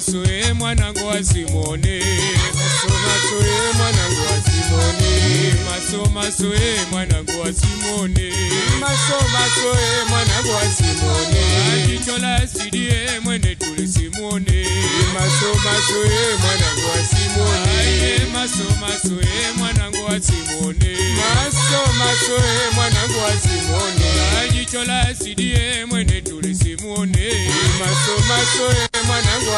maso e mwanangu wa Simoni. Maso maso e mwanangu wa Simoni. Maso maso e mwanangu wa Simoni. Maso maso e mwanangu wa Simoni. Jicho la asidi mwene tuli Simoni. Maso maso e mwanangu wa Simoni. Maso maso e mwanangu wa Simoni. Maso maso e mwanangu wa Simoni. Jicho la asidi e mwene tuli Simoni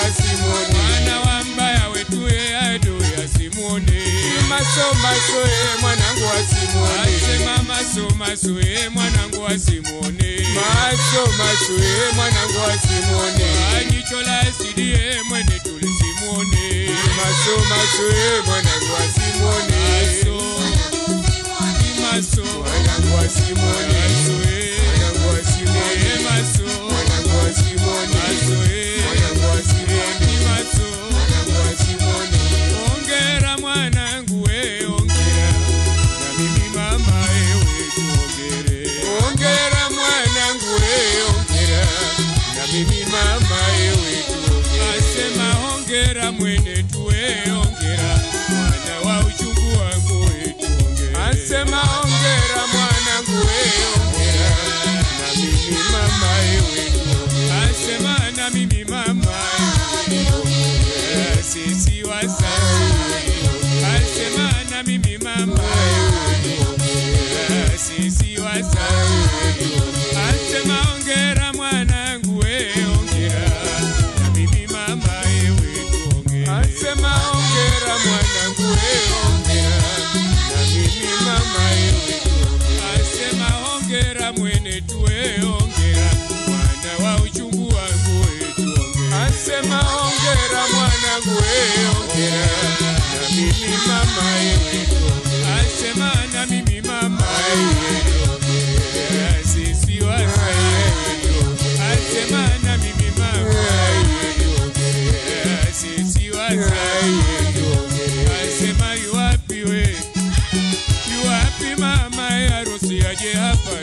wa Simoni. Mwana wa mbaya wetu e ado ya Simoni. Maso maso e mwanangu wa Simoni. Asema maso maso e mwanangu wa Simoni. Maso maso e mwanangu wa Simoni. Jicho la asidi e mwene tuli Simoni. Maso maso e mwanangu wa Simoni. Maso maso mwanangu wa Simoni. Maso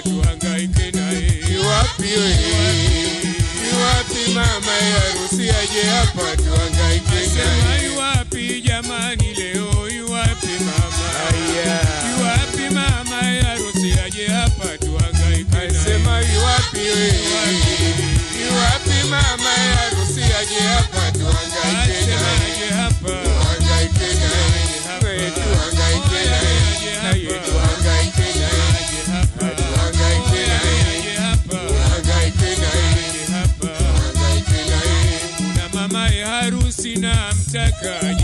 tuhangaike naye. Iwapi wewe? Iwapi mama harusi aje hapa tuhangaike naye. Sema iwapi jamani leo? Iwapi mama? Yuwapi mama harusi aje hapa tuhangaike naye. Sema iwapi wewe? Iwapi mama harusi aje hapa na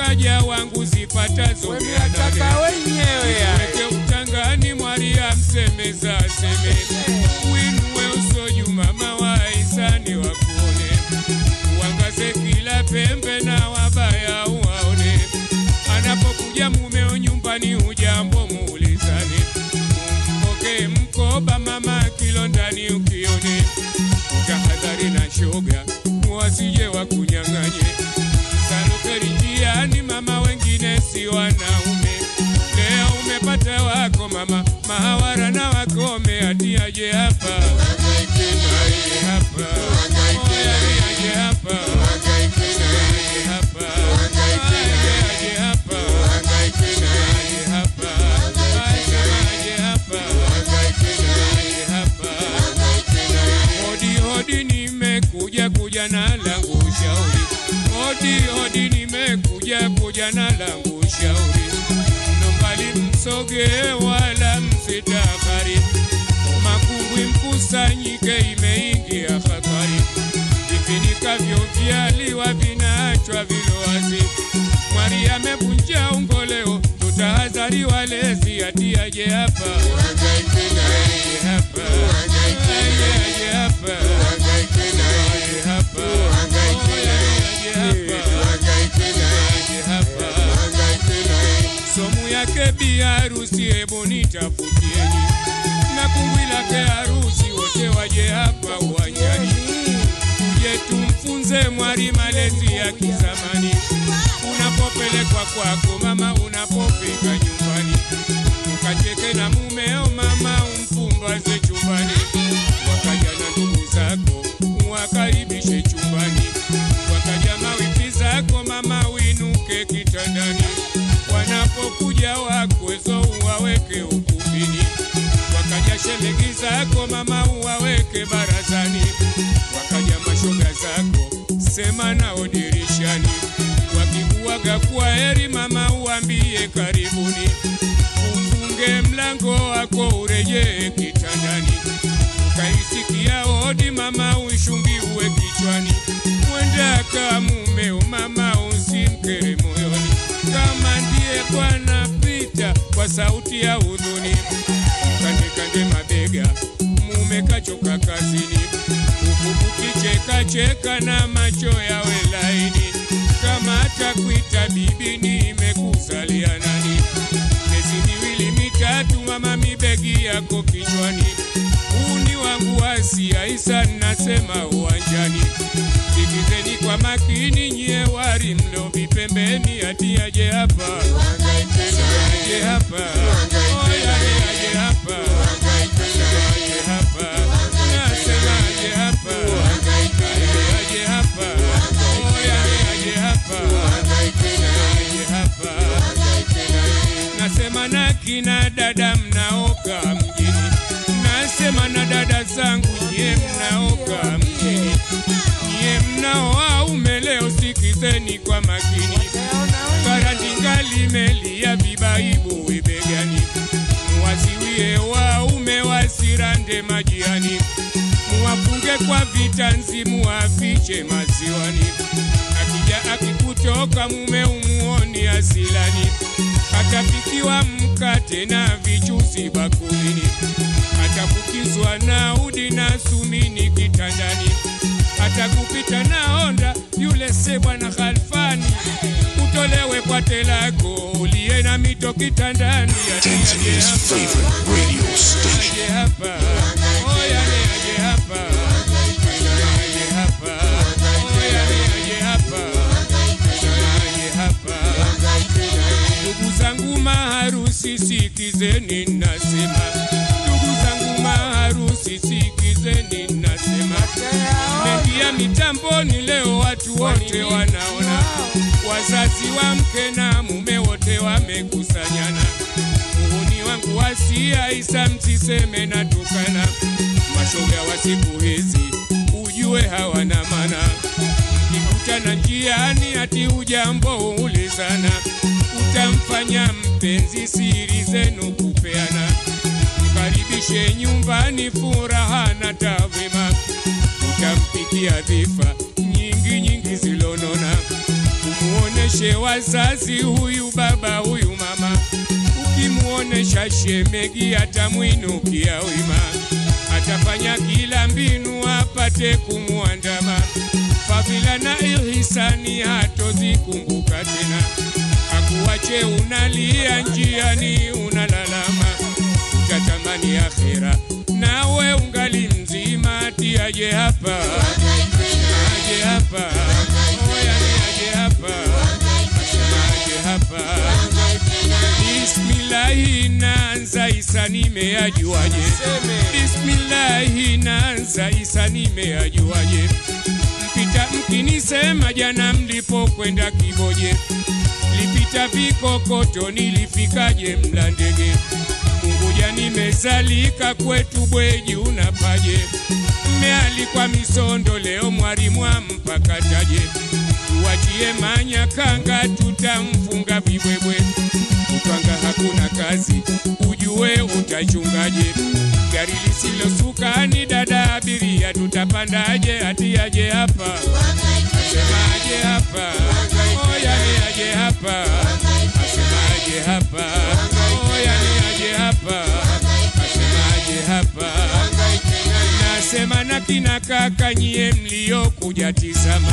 mkaja wangu zipatazo. Nane wenyewe. Weke utangani mwaria msemeza seme. Winue usoju mama wa isani wakuone. Uangaze kila pembe na wabaya uwaone. Anapokuja mumeo nyumbani ujambo muulizane. Umpoke mkoba mama kilo ndani ukione hata wako mama. Mahawara na wako wameatiaje hapa. Hapa. Aje hapa. Shauri. Hodi hodi nimekuja kuja na langu shauri. Nombali msoge wala msitakari, makungwi mkusanyike, imeingia hatari. Vifinikavyo vyaliwa vinaachwa vilowazi. Mwari amevunja ungoleo, tutahadhari walezi, atiaje hapa. Hapa harusi, hebu nitafutieni na kungwi lake harusi, wote waje hapa uwanjani, tuje tumfunze mwari malezi ya kizamani. Unapopelekwa kwako mama, unapofika nyumbani, ukacheke na mumeo mama, umpumbaze chumbani, wakaja na ndugu zako wakaribishe chumbani, wakaja mawifi zako mama, winuke kitandani, wanapokuja wakwezo uwaweke ukumbini, wakaja shemegi zako mama, uwaweke barazani, wakaja mashoga zako sema nao dirishani, wakikuaga kwa heri mama, uambie karibuni, ufunge mlango wako urejee kitandani, ukaisikia hodi mama, uishungiwe kichwani, mwenda mumeo mama, usimkere moyoni, kama ndiye Bwana kwa sauti ya huzuni, kande kande mabega, mume kachoka kazini, huku kukicheka cheka na macho yawe laini, kama atakuita bibi, nimekuzalia nani? Miezi miwili mitatu, mama, mibegi yako kichwani, uni wangu Asia Isa, nasema uwanjani, sikizeni kwa makini, nyie wari mlobi pembeni, ati aje hapa dada zangu nyie mnaoga mjini, nyie mnaoaume leo sikizeni kwa makini, karandinga limelia vibaibu webegani, muwaziwie waume wasirande majiani, muwafunge kwa vitanzi, muwafiche maziwani, akija akikutoka mume umuoni asilani. Atapikiwa mkate na vichuzi bakulini, atafukizwa na udi na sumini kitandani, atakupita na onda yule se bwana Khalfani, utolewe kwa telako uliye na mito kitandani. Ndugu zangu maharusi, hapa, wote wanaona, wazazi wa mke na mume wote wamekusanyana. Muhuni wangu wasia Isa, msiseme natukana, mashoga wa siku hizi ujue hawana mana mkikutana njiani ati ujambo ulizana, utamfanya mpenzi siri zenu kupeana, mkaribishe nyumbani furaha na tavema, utampikia dhifa nyingi nyingi zilonona, umuoneshe wazazi huyu baba huyu mama, ukimuonesha shemegi atamwinukia wima, atafanya kila mbinu apate kumuandama. Fadhila na ihisani hatozikumbuka tena, akuwache unalia njiani unalalama, utatamani akhera nawe ungali mzima, tiaje hapa hapa aje naanza Isa nimeajuaje? Mpita mkinisema jana mlipokwenda Kiboje, lipita vikokoto nilifikaje Mlandege? Unguja nimezalika kwetu Bweji unapaje? Mmealikwa misondo leo, mwalimu ampakataje? Tuwachie manyakanga, tutamfunga vibwebwe. Kupanga hakuna kazi, ujue utachungaje? Gari lisilosuka ni dada abiria, tutapandaje? Atiaje hapa, asemaje hapa? Oya kaka nyie mliokuja tizama,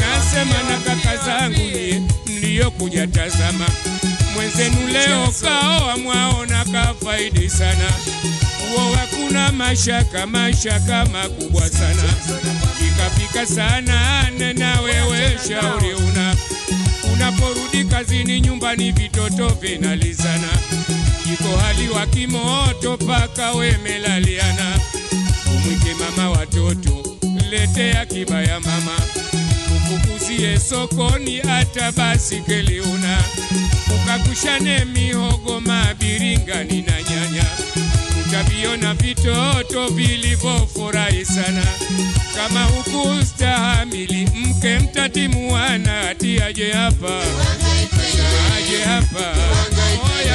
nasema na kaka zangu nyie mliokuja tazama, mwenzenu leo kaoa mwaona kafaidi sana, uoa wakuna mashaka mashaka makubwa sana, pikapika sana nena wewe shauri una. Unaporudi kazini nyumbani vitoto vinalizana, jiko hali wa kimoto paka wemelaliana mama watoto, letea kibaya mama, ufukuzie sokoni hata basikeli una, ukakushane mihogo mabiringani na nyanya, utaviona vitoto vilivyofurahi sana. Kama hukustahamili mke mtatimuana, ati aje hapa, aje hapa, aje ni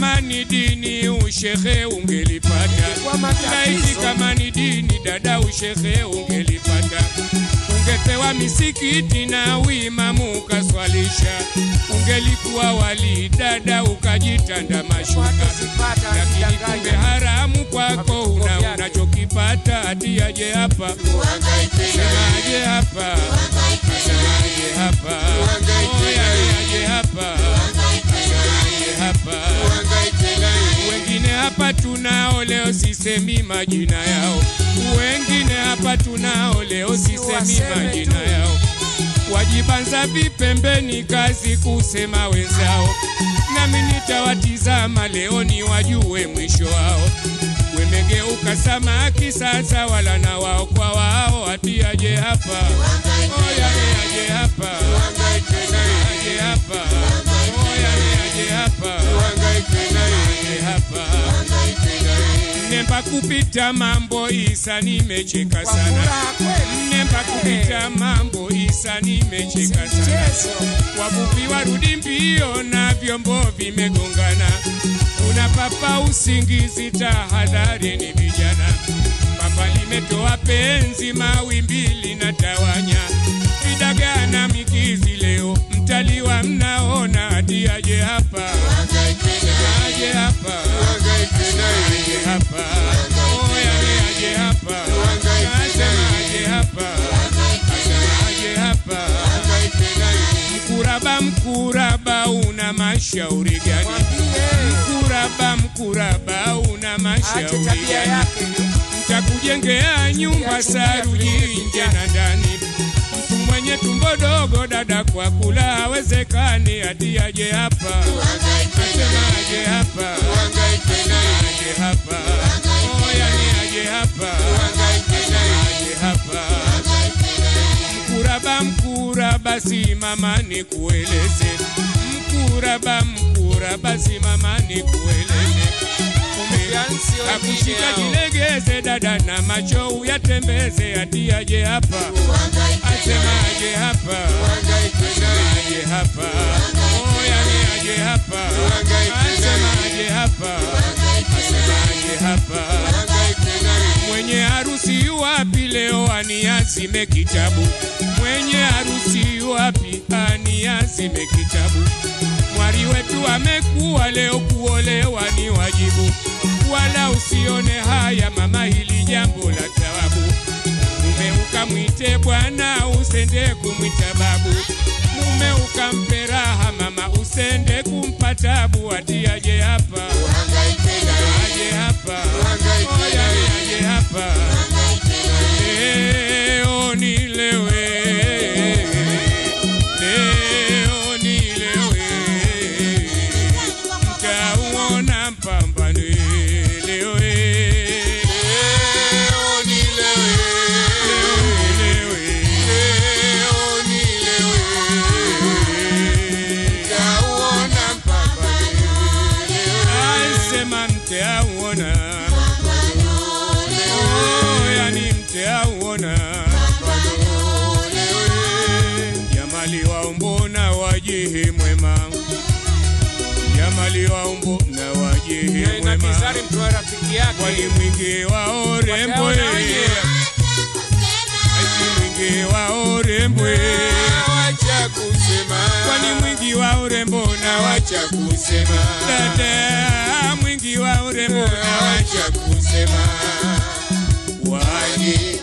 kama ni dini ushehe ungelipata, laiti kama ni dini dada ushehe ungelipata, ungepewa misikiti na uimamu ukaswalisha, ungelikuwa wali dada ukajitanda mashuka, lakini kumbe haramu kwako una unachokipata, ati aje hapa, semaje hapa, semaje hapa, tunao leo, sisemi majina yao. Wengine hapa tunao leo, sisemi majina yao. Wajibanza vipembeni, kazi kusema wenzao, nami nitawatizama leo ni wajue mwisho wao. Wemegeuka samaki sasa, wala na wao kwa wao, ati aje hapa, oya ni aje hapa, aje hapa, oya ni aje hapa, aje hapa Kupita mambo Isa, nimecheka sana. Nemba kupita mambo Isa, nimecheka sana. Wavuvi warudi mbio na vyombo vimegongana, kuna papa usingizi, tahadhari ni vijana. Papa limetoa penzi, mawimbi linatawanya, vidagaa na mikizi leo mtaliwa, mnaona hadi aje hapa, aje hapa aje hapa, oya ni aje hapa, nasema aje hapa, nasema aje hapa. Mkuraba, mkuraba una mashauri gani? Mkuraba, mkuraba una mashauri gani? Mtakujengea nyumba saruji nje na ndani. Tumbo dogo, dada kwa kula hawezekani, hadi aje hapa, nasema aje hapa, aje hapa, yani aje hapa, aje hapa. Mkuraba, mkuraba, simama nikueleze. Mkuraba, mkuraba, simama nikueleze. Akushika jilegeze dada na macho uyatembeze, hadi aje hapa, aniazime kitabu? Mwenye harusi wapi aniazime kitabu? Mwari wetu amekuwa leo, kuolewa ni wajibu, wala usione haya mama, hili jambo la thawabu. Mume ukamwite bwana, usende kumwita babu. mali na wajehe wa orembwe, walimwingi wa orembwe, wacha wa urembo na wacha kusema, dada mwingi wa urembo na wacha kusema, wani